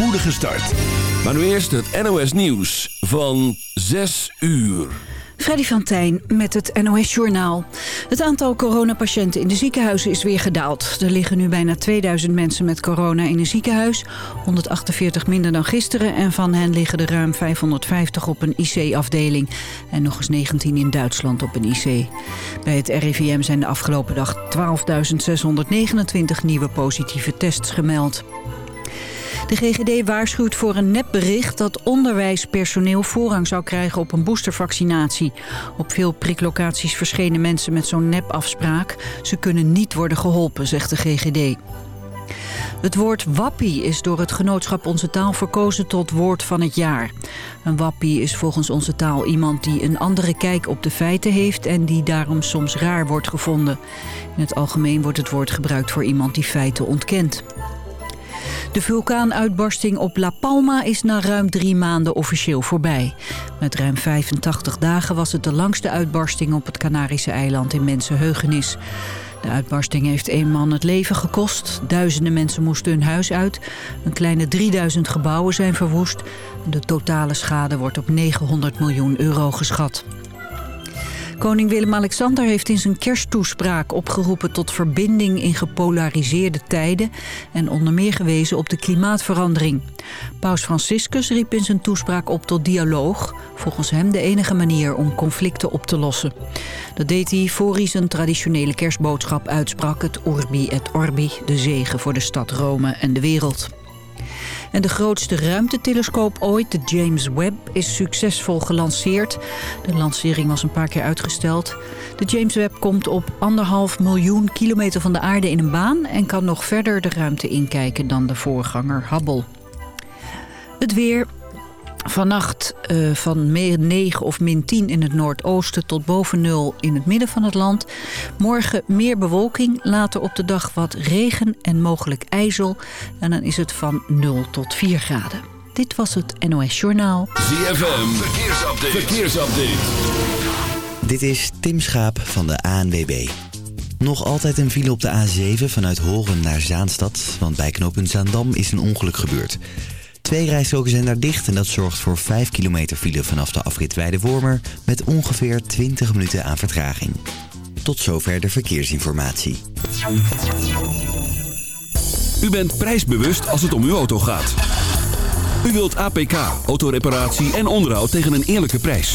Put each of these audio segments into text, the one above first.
spoedige start. Maar nu eerst het NOS Nieuws van 6 uur. Freddy van Tijn met het NOS-journaal. Het aantal coronapatiënten in de ziekenhuizen is weer gedaald. Er liggen nu bijna 2000 mensen met corona in een ziekenhuis. 148 minder dan gisteren en van hen liggen er ruim 550 op een IC-afdeling. En nog eens 19 in Duitsland op een IC. Bij het RIVM zijn de afgelopen dag 12.629 nieuwe positieve tests gemeld. De GGD waarschuwt voor een nepbericht dat onderwijspersoneel voorrang zou krijgen op een boostervaccinatie. Op veel priklocaties verschenen mensen met zo'n nepafspraak. Ze kunnen niet worden geholpen, zegt de GGD. Het woord wappie is door het genootschap Onze Taal verkozen tot woord van het jaar. Een wappie is volgens Onze Taal iemand die een andere kijk op de feiten heeft... en die daarom soms raar wordt gevonden. In het algemeen wordt het woord gebruikt voor iemand die feiten ontkent. De vulkaanuitbarsting op La Palma is na ruim drie maanden officieel voorbij. Met ruim 85 dagen was het de langste uitbarsting op het Canarische eiland in mensenheugenis. De uitbarsting heeft één man het leven gekost. Duizenden mensen moesten hun huis uit. Een kleine 3000 gebouwen zijn verwoest. De totale schade wordt op 900 miljoen euro geschat. Koning Willem-Alexander heeft in zijn kersttoespraak opgeroepen tot verbinding in gepolariseerde tijden en onder meer gewezen op de klimaatverandering. Paus Franciscus riep in zijn toespraak op tot dialoog, volgens hem de enige manier om conflicten op te lossen. Dat deed hij voor hij zijn traditionele kerstboodschap uitsprak, het Urbi et Orbi, de zegen voor de stad Rome en de wereld. En de grootste ruimtetelescoop ooit, de James Webb, is succesvol gelanceerd. De lancering was een paar keer uitgesteld. De James Webb komt op anderhalf miljoen kilometer van de aarde in een baan... en kan nog verder de ruimte inkijken dan de voorganger Hubble. Het weer, Vannacht uh, van 9 of min 10 in het noordoosten tot boven 0 in het midden van het land. Morgen meer bewolking, later op de dag wat regen en mogelijk ijzel. En dan is het van 0 tot 4 graden. Dit was het NOS Journaal. ZFM, verkeersupdate. verkeersupdate. Dit is Tim Schaap van de ANWB. Nog altijd een file op de A7 vanuit Horen naar Zaanstad. Want bij knooppunt Zaandam is een ongeluk gebeurd. Twee rijstroken zijn daar dicht en dat zorgt voor 5 kilometer file vanaf de afrit Weide-Wormer met ongeveer 20 minuten aan vertraging. Tot zover de verkeersinformatie. U bent prijsbewust als het om uw auto gaat. U wilt APK, autoreparatie en onderhoud tegen een eerlijke prijs.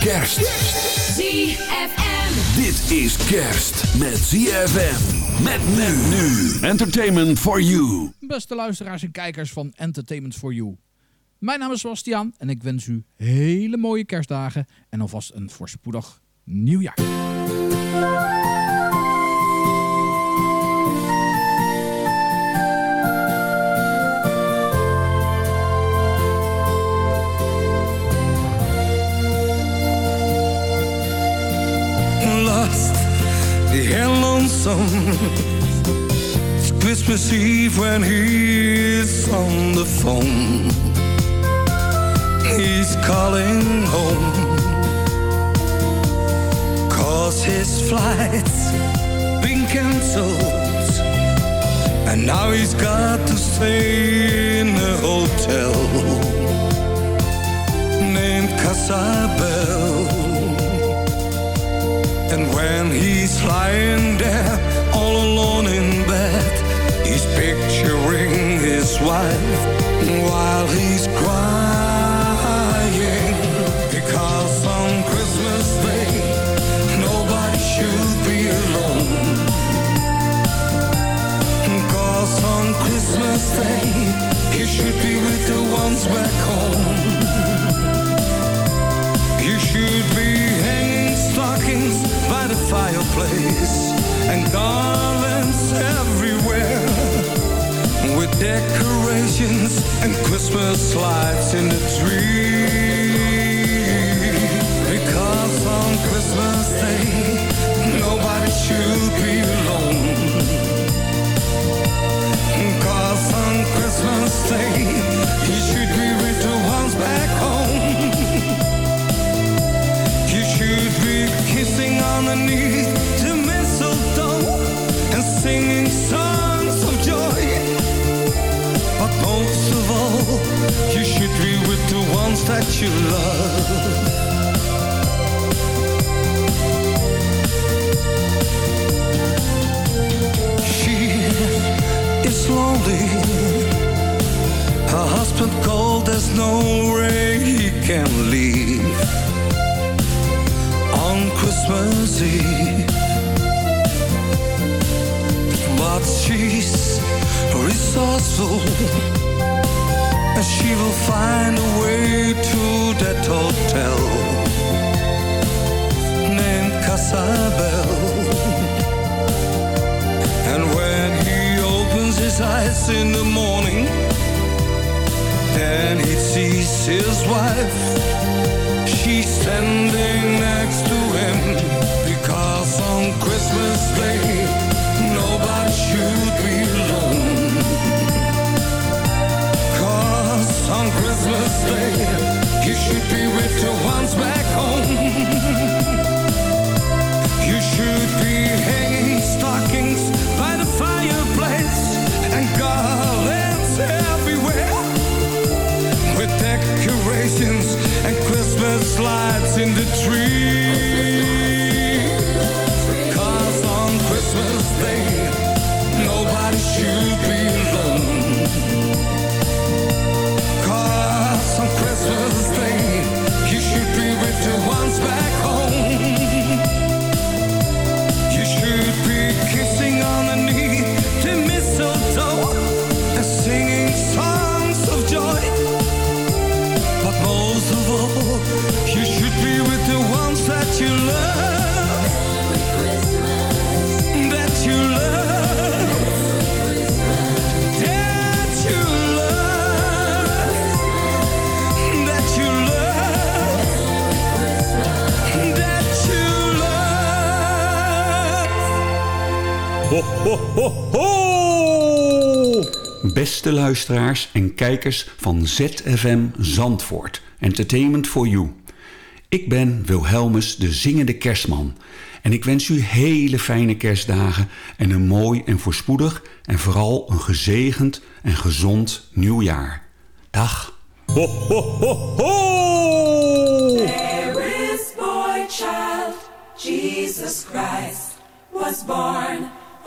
Kerst. ZFM. Dit is kerst met ZFM. Met men nu. Entertainment for you. Beste luisteraars en kijkers van Entertainment for you. Mijn naam is Sebastian en ik wens u hele mooie kerstdagen en alvast een voorspoedig nieuwjaar. Lonesome. It's Christmas Eve when he's on the phone. He's calling home. Cause his flight's been cancelled. And now he's got to stay in a hotel named Casabel. When he's lying there all alone in bed, he's picturing his wife while he's crying. Because on Christmas Day, nobody should be alone. Cause on Christmas Day, he should be with the ones back home. You should be fireplace and garlands everywhere with decorations and Christmas lights in the tree. Because on Christmas Day, nobody should be alone. Cause on Christmas Day, you should be with the ones back home. dancing underneath the mistletoe and singing songs of joy. But most of all, you should be with the ones that you love. She is lonely. Her husband called. there's no way he can leave but she's resourceful and she will find a way to that hotel named Casabel. And when he opens his eyes in the morning, then he sees his wife. She's standing and garlands everywhere. With decorations and Christmas lights in the tree. Christmas Day, nobody should be alone. Cause on Christmas Day, you should be with your ones back home. Ho, ho, ho, ho! Beste luisteraars en kijkers van ZFM Zandvoort. Entertainment for You. Ik ben Wilhelmus, de zingende kerstman. En ik wens u hele fijne kerstdagen en een mooi en voorspoedig... en vooral een gezegend en gezond nieuwjaar. Dag. Ho, ho, ho, ho! There is boy child, Jesus Christ, was born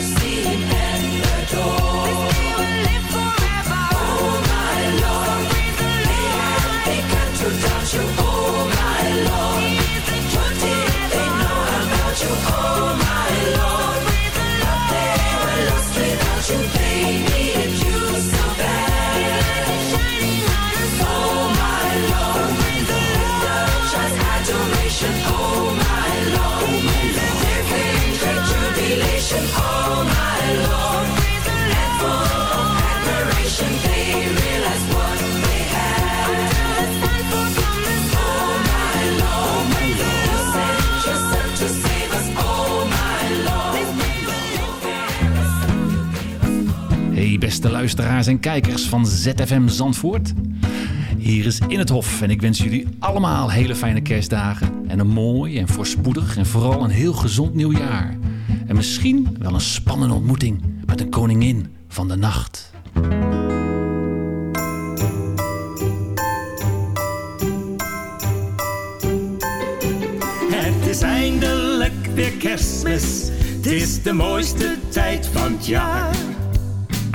See him and adore. Oh luisteraars en kijkers van ZFM Zandvoort. Hier is In het Hof en ik wens jullie allemaal hele fijne kerstdagen. En een mooi en voorspoedig en vooral een heel gezond nieuwjaar. En misschien wel een spannende ontmoeting met een koningin van de nacht. Het is eindelijk weer kerstmis. Het is de mooiste tijd van het jaar.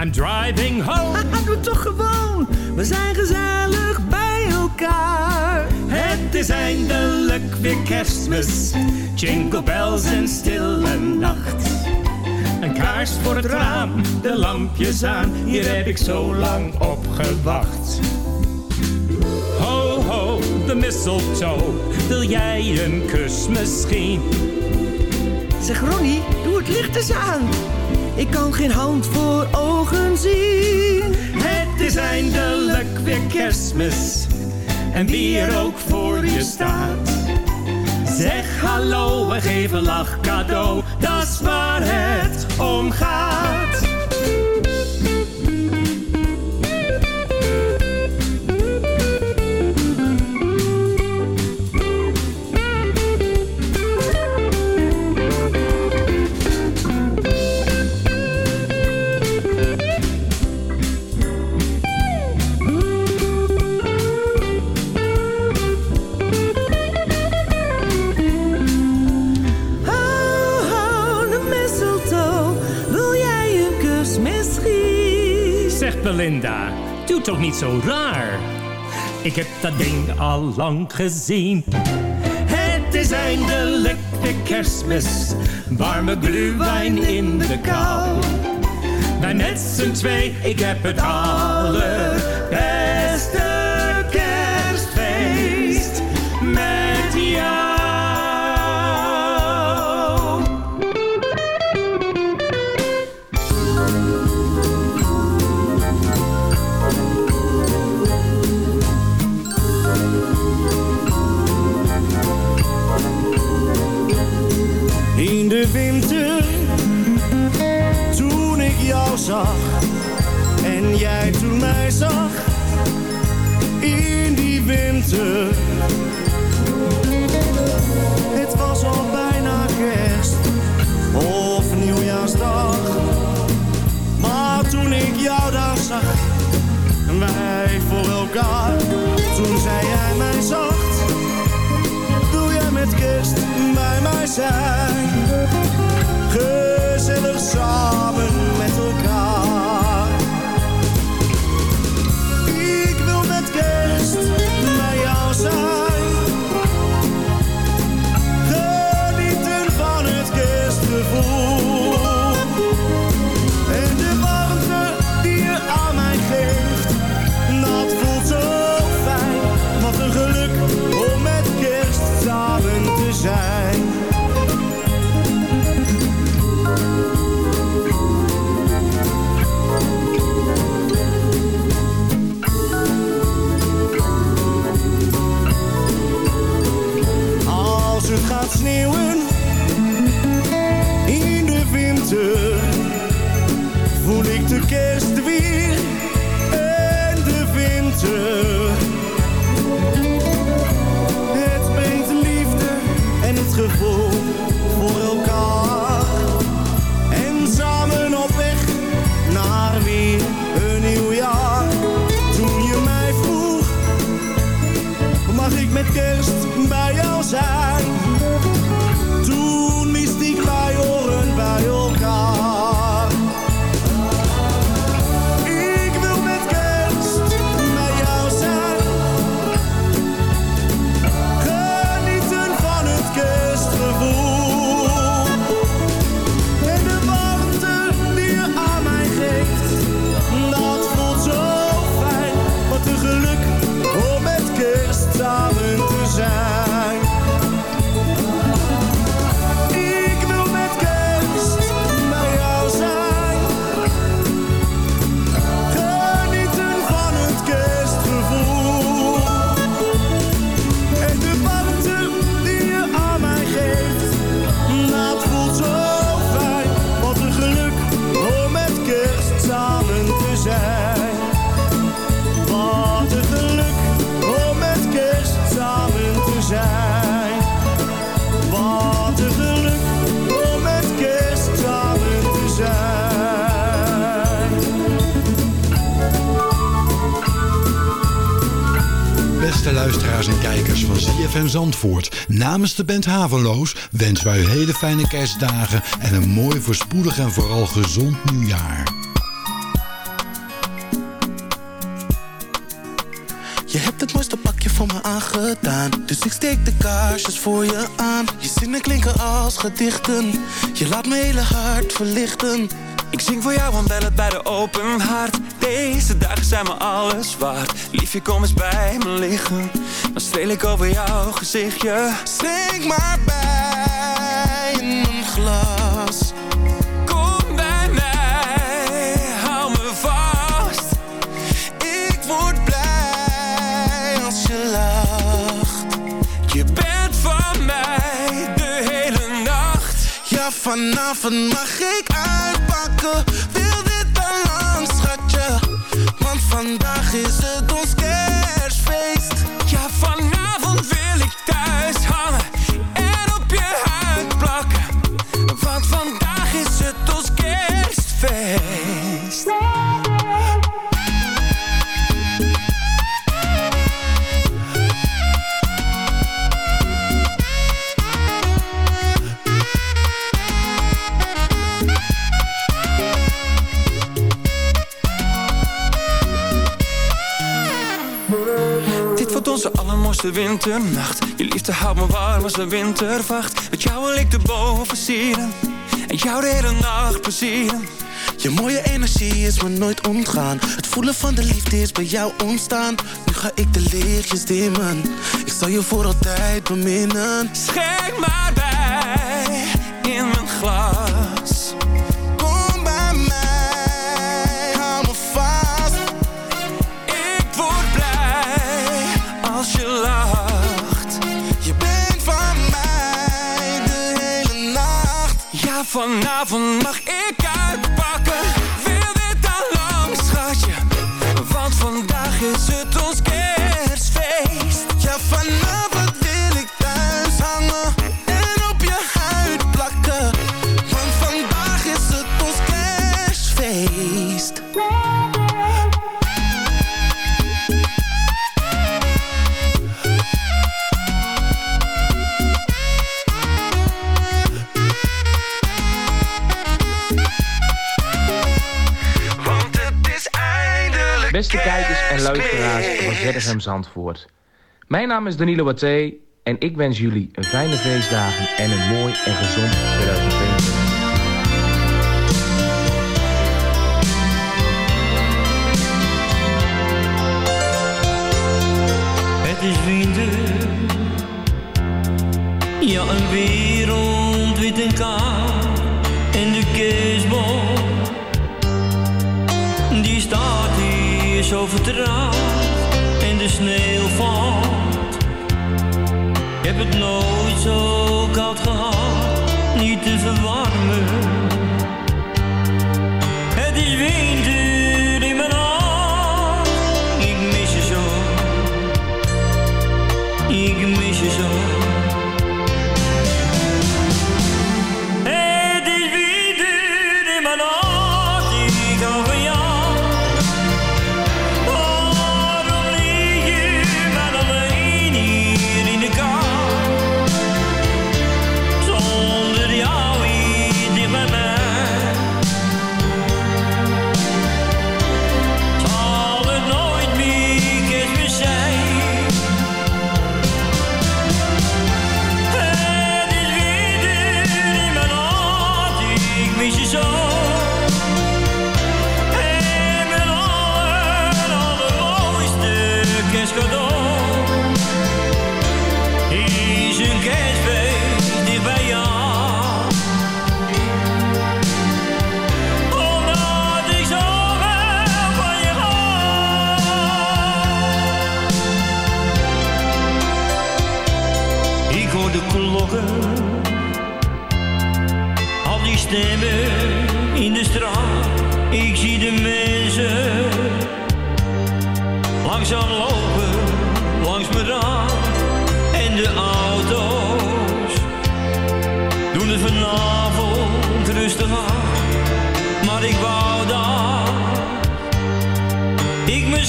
I'm driving home. Doe toch gewoon, we zijn gezellig bij elkaar. Het is eindelijk weer kerstmis. Jingle bells en stille nacht. Een kaars voor het raam, de lampjes aan. Hier heb ik zo lang op gewacht. Ho, ho, de mistletoe. Wil jij een kus misschien? Zeg Ronnie, doe het licht eens aan. Ik kan geen hand voor ogen zien. Het is eindelijk weer kerstmis. En wie er ook voor je staat. Zeg hallo en geef een lach cadeau. Dat is waar het om gaat. Belinda, doe toch niet zo raar. Ik heb dat ding al lang gezien. Het is eindelijk de kerstmis. Warme glühwein in de kou. Wij met z'n twee, ik heb het allerbeste bij Zandvoort. Namens de band Haveloos wensen wij u hele fijne kerstdagen en een mooi voorspoedig en vooral gezond nieuwjaar. Je hebt het mooiste pakje voor me aangedaan Dus ik steek de kaarsjes voor je aan Je zinnen klinken als gedichten Je laat mijn hele hart verlichten Ik zing voor jou, want bel het bij de open haard. Deze dagen zijn me alles waard. Liefje, kom eens bij me liggen. Dan streel ik over jouw gezichtje. Zing maar bij in een glas Kom bij mij, hou me vast. Ik word blij als je lacht Je bent van mij de hele nacht. Ja, vanavond mag ik uitpakken vandaag is het ons allermooiste winternacht. Je liefde houdt me warm als een wintervacht. Met jou wil ik de boven sieren. En jou de hele nacht plezieren. Je mooie energie is me nooit ontgaan Het voelen van de liefde is bij jou ontstaan Nu ga ik de lichtjes dimmen Ik zal je voor altijd beminnen Schenk maar bij in mijn glas. Vanavond mag Beste kijkers en luisteraars van. ZFM Zandvoort. Mijn naam is Danilo Watté en ik wens jullie een fijne feestdagen en een mooi en gezond 2020. Het is winter, ja een wereld wit en koud. Zo vertrouwd. En de sneeuw valt, ik heb het nooit zo koud gehad, niet te verwarmen. Het is winter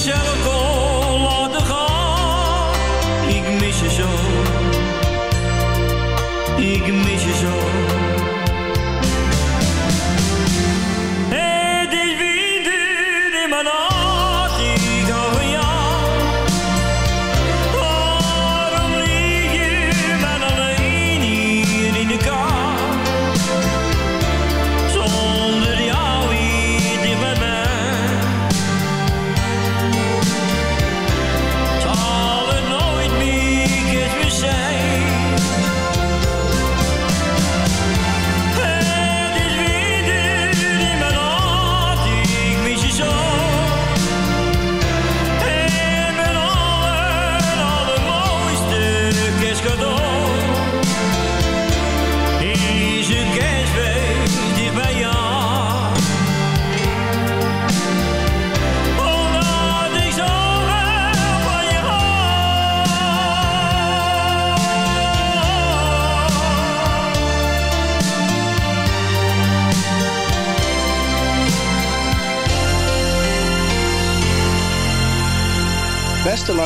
ik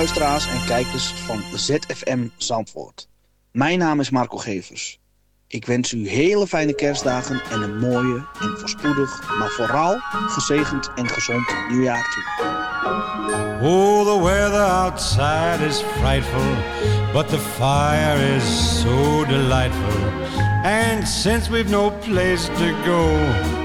luisteraars en kijkers van ZFM Zandvoort. Mijn naam is Marco Gevers. Ik wens u hele fijne kerstdagen en een mooie en voorspoedig, maar vooral gezegend en gezond nieuwjaar toe. Oh, the weather outside is frightful, but the fire is so delightful. And since we've no place to go,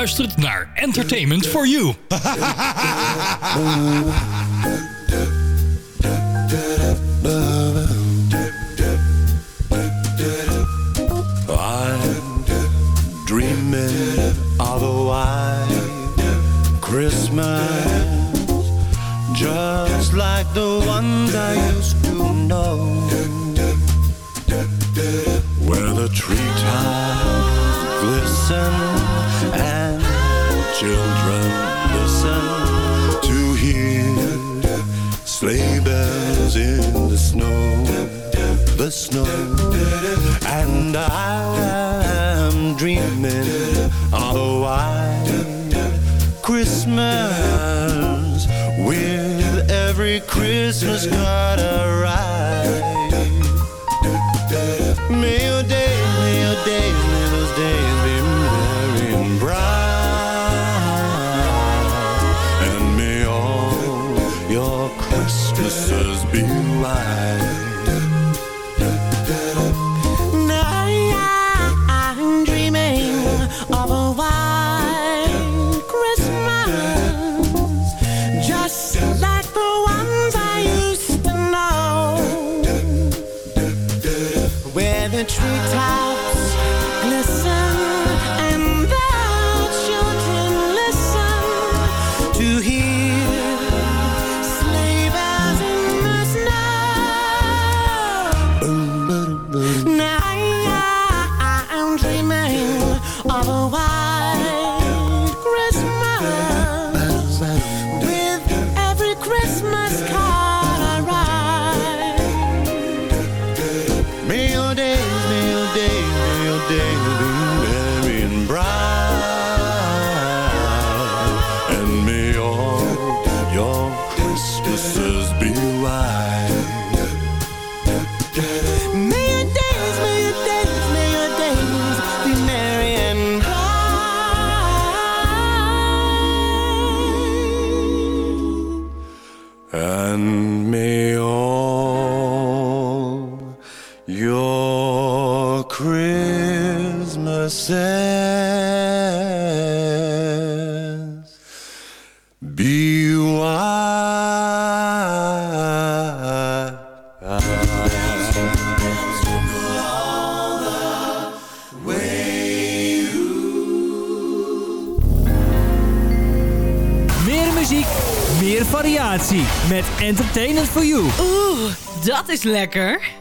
Luistert naar Entertainment for You. And I'm dreaming of a white Christmas With every Christmas card I write. met Entertainment for You. Oeh, dat is lekker.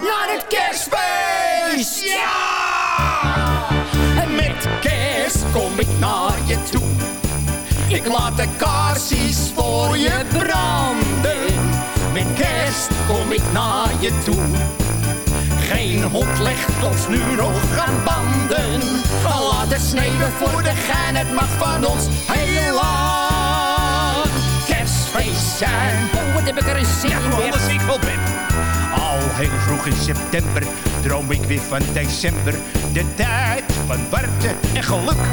Naar het kerstfeest! Ja! En met kerst kom ik naar je toe. Ik laat de kaarsjes voor je branden. Met kerst kom ik naar je toe. Geen hond legt ons nu nog aan banden. Laat het sneeuwen voor de gein, het mag van ons heel lang. Kerstfeest zijn. Oh, wat heb ik er een zin Ja, in, ik wel ben. Al heel vroeg in september droom ik weer van december. De tijd van warmte en geluk.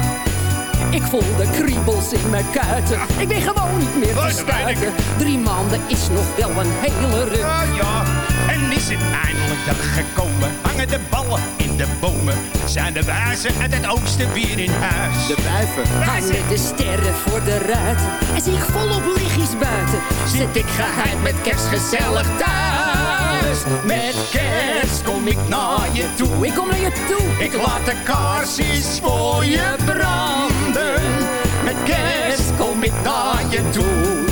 Ik voel de kriebels in mijn kuiten. Ik ben gewoon niet meer te stuiten. Drie maanden is nog wel een hele ruk. Ja, ja. En is het eindelijk dag gekomen? Hangen de ballen in de bomen? Zijn de wijzen uit het oosten weer in huis? De wijven. Hangen de sterren voor de ruiten. En zie ik volop lichtjes buiten. Zit ik geheim met kerst gezellig thuis. Met kerst kom ik naar je toe. Ik kom naar je toe. Ik laat de kaarsjes voor je branden. Met kerst kom ik naar je toe.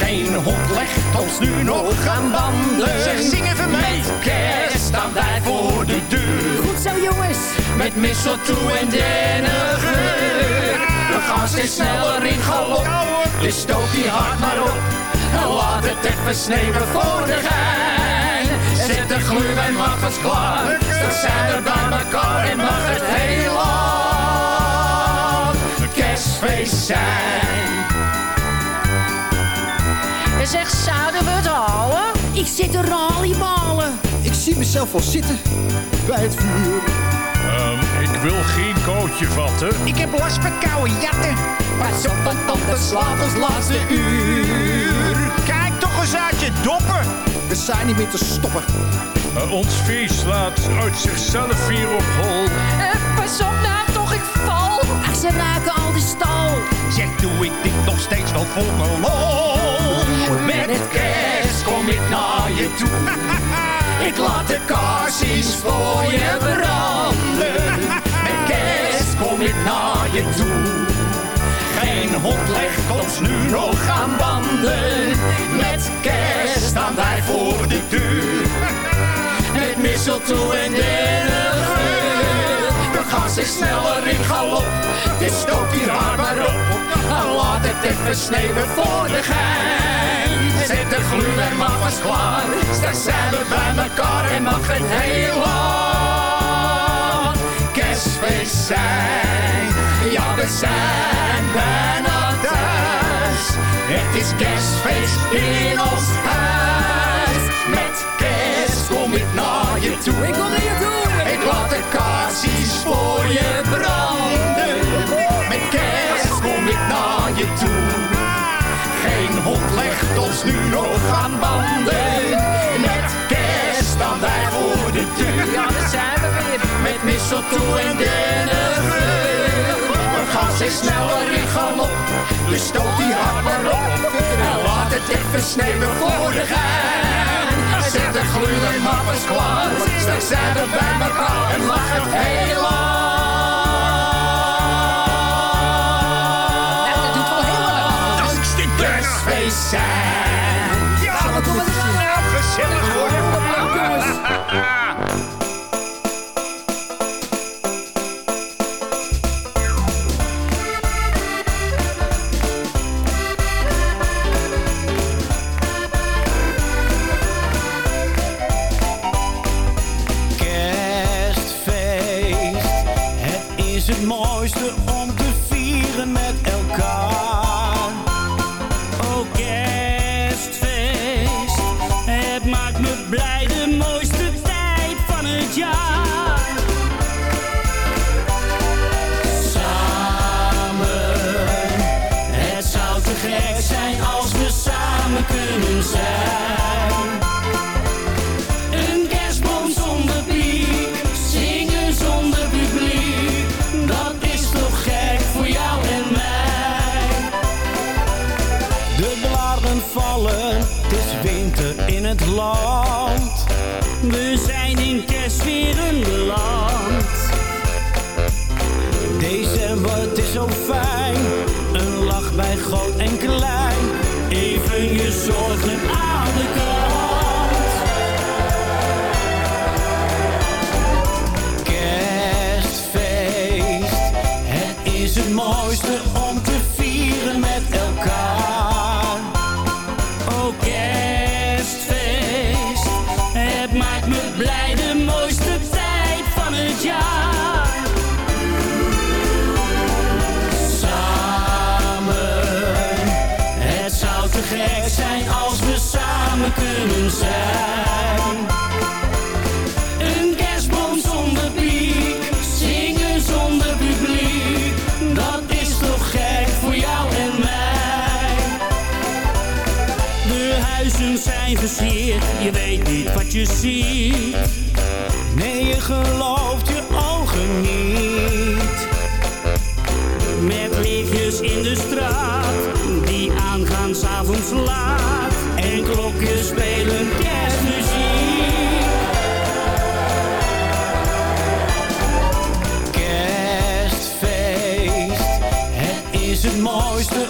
Geen hond legt ons nu nog aan banden. Zeg, zing even mee. Met kerst staan wij voor de deur. Goed zo, jongens. Met mistletoe en dennengeur. We gaan steeds sneller in galop. Dus stoot die hard maar op. En laat het even sneeuwen voor de gein. Zet de gluwijn maar vast klaar. Dan zijn we bij elkaar en mag het heel lang kerstfeest zijn. En zeg, zouden we het halen? Ik zit te ralliebalen. Ik zie mezelf wel zitten bij het vuur. Ehm, ik wil geen kootje vatten. Ik heb last van koude jatten. Pas op, want anders slaat ons laatste uur. Kijk toch eens uit je doppen. We zijn niet meer te stoppen. Ons feest slaat uit zichzelf weer op hol. Eh, pas op nou, toch, ik val. Ach, ze raken al die stal. Zeg, doe ik dit nog steeds wel voor mijn lol? Met kerst kom ik naar je toe. Ik laat de kaarsjes voor je branden. Met kerst kom ik naar je toe. Geen hond legt ons nu nog aan banden. Met kerst staan wij voor de deur. Met mistletoe en dennengeur. We gaan steeds sneller in galop. Dus stoot raar maar op. En laat het even sneeuwen voor de gein. Zet de gluwijn maar vast klaar. Straks zijn we bij elkaar en mag het heel lang kerstfeest zijn. Ja, we zijn bijna thuis. Het is kerstfeest in ons huis. Met kerst kom ik naar je toe. Ik kom naar je toe. Ik laat de kaarsjes voor je branden. Met kerst kom ik naar je toe. Geen hond legt ons nu nog aan banden. Met kerst staan wij voor de deur. Met mistletoe en dennengeur. We gaan steeds sneller in galop. Dus stoot die hard maar op. En laat het even sneeuwen voor de gein. Zet de maar vast klaar. Straks zijn we bij elkaar en mag het heel lang. Nou, dat doet wel heel lang. Dat huizen zijn versierd. Je weet niet wat je ziet. Nee, je gelooft je ogen niet. Met lichtjes in de straat, die aangaan s'avonds laat. En klokjes spelen kerstmuziek. Kerstfeest, het is het mooiste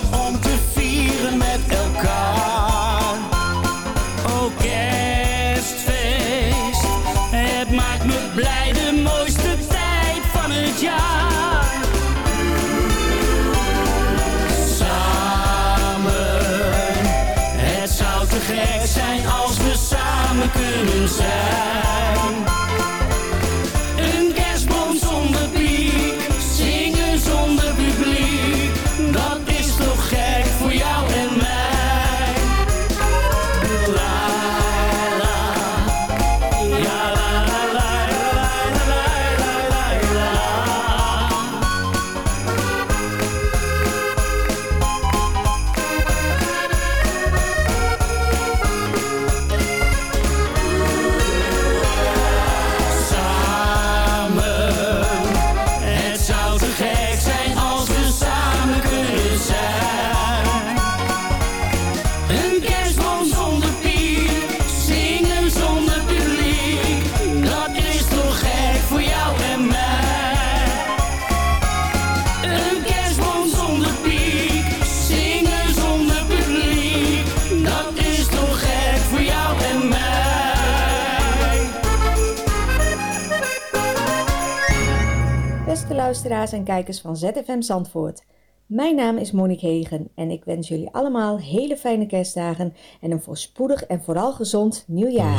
luisteraars en kijkers van ZFM Zandvoort. Mijn naam is Monique Hegen en ik wens jullie allemaal hele fijne kerstdagen en een voorspoedig en vooral gezond nieuwjaar.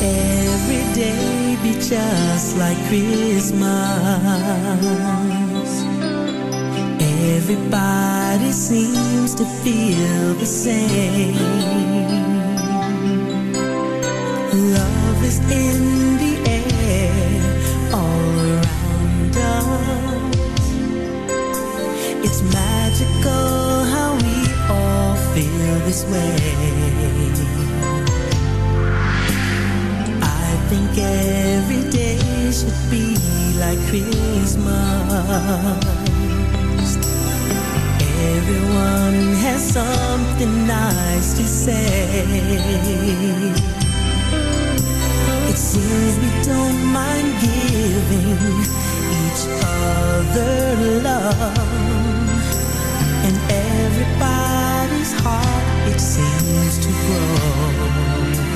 every day be just like Christmas. Everybody seems to feel the same. Love is in the air all around us. It's magical how we all feel this way. like every day should be like Christmas. Everyone has something nice to say. It seems we don't mind giving each other love, and everybody's heart it seems to grow.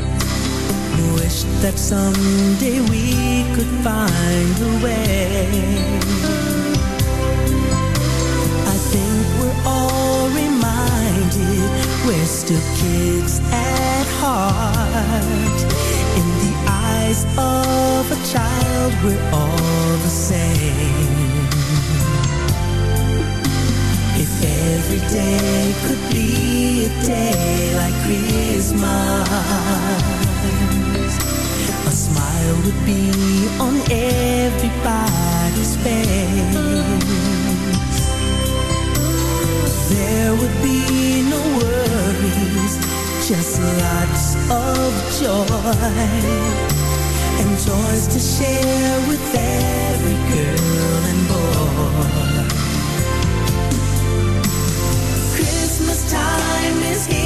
that someday we could find a way. I think we're all reminded we're still kids at heart. In the eyes of a child, we're all the same. If every day could be a day like Christmas a smile would be on everybody's face. There would be no worries, just lots of joy and joys to share with every girl and boy. Christmas time is here.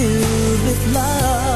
Filled with love.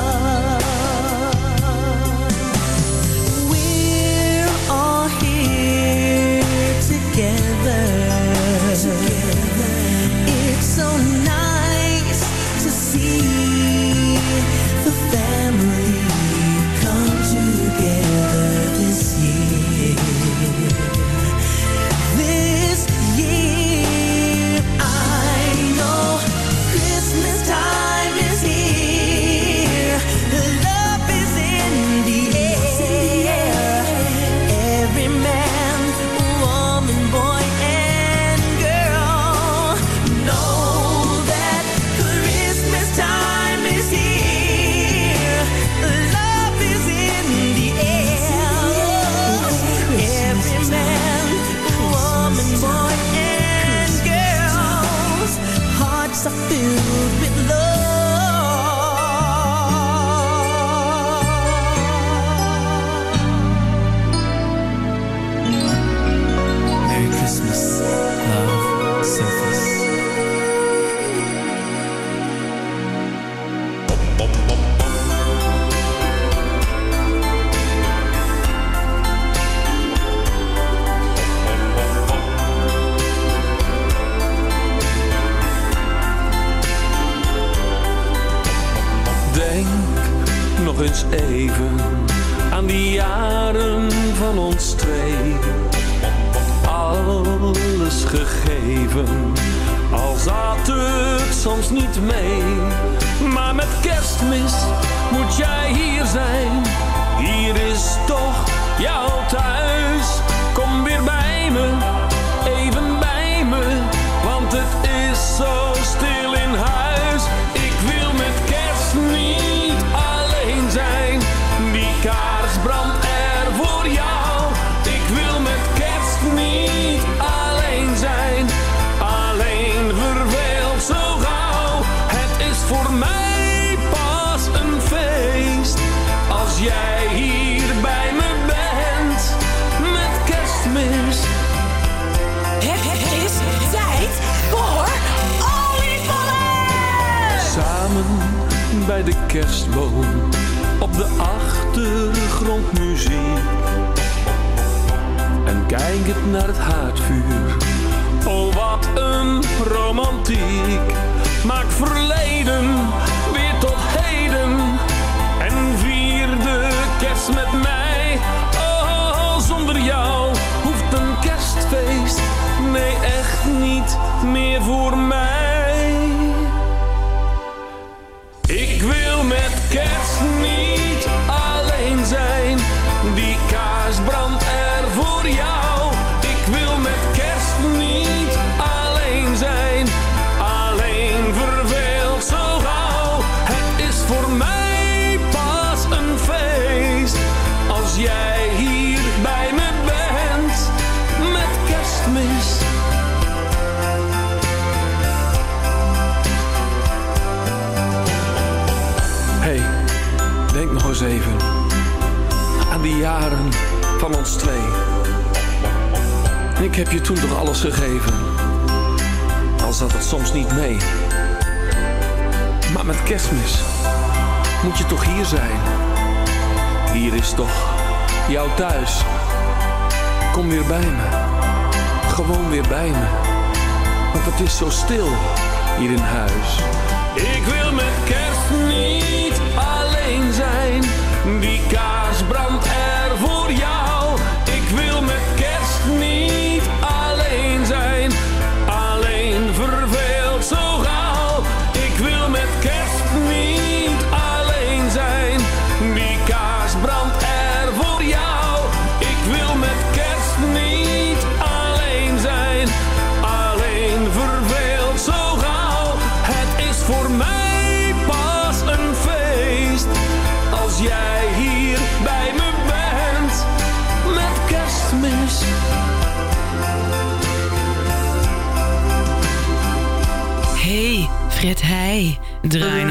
Meer voor mij. Jaren van ons twee. Ik heb je toen toch alles gegeven, al zat het soms niet mee. Maar met kerstmis moet je toch hier zijn. Hier is toch jouw thuis. Kom weer bij me, gewoon weer bij me. Want het is zo stil hier in huis. Ik wil met draaien.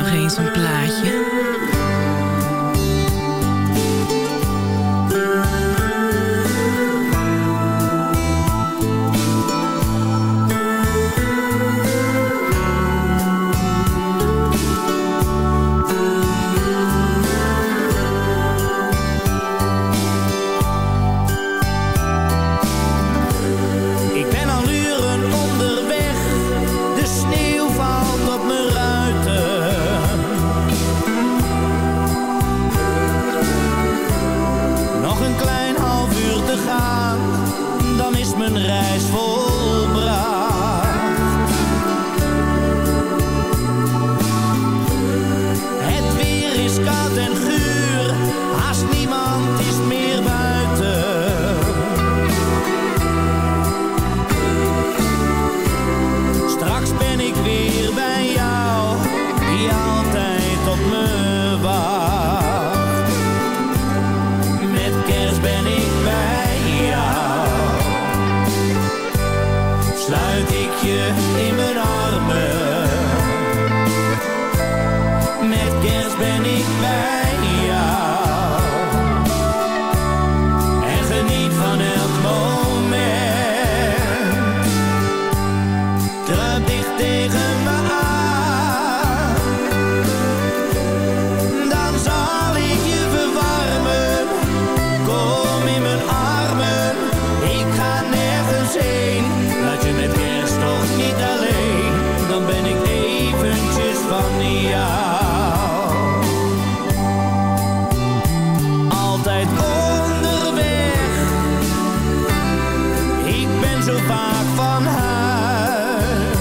van huis.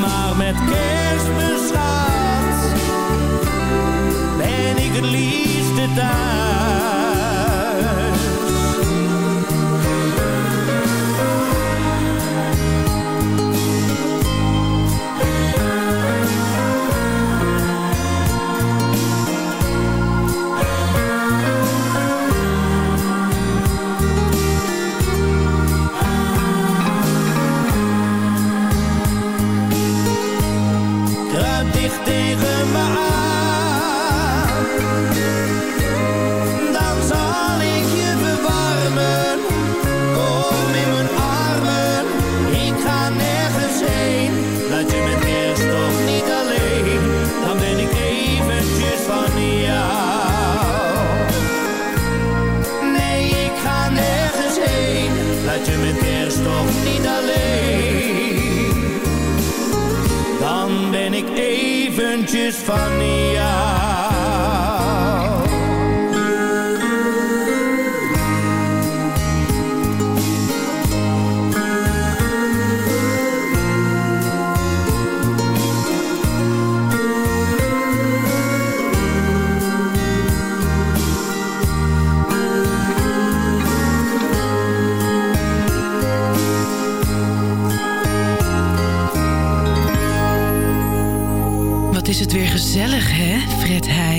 Maar met kerstbeschaat ben ik het liefste daar. just funny. gezellig hè, Fred Heij?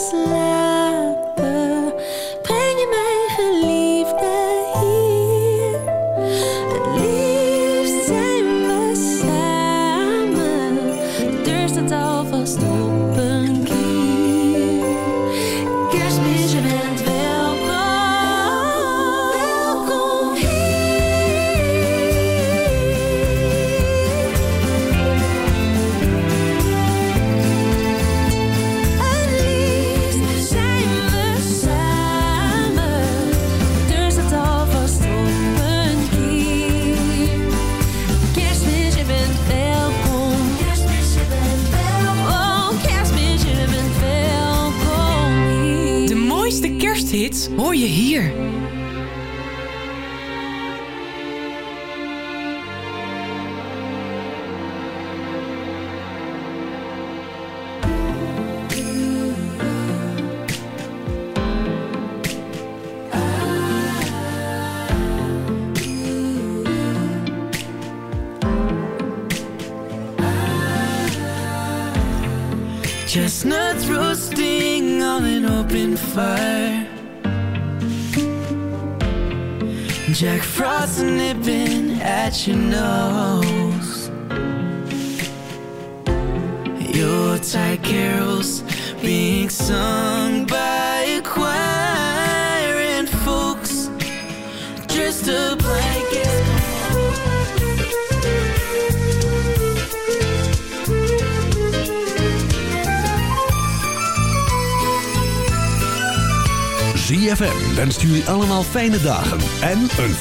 just fire. Jack Frost nipping at your nose. Yuletide carols being sung by a choir, and folks dressed up 3FM jullie allemaal fijne dagen en een volgende.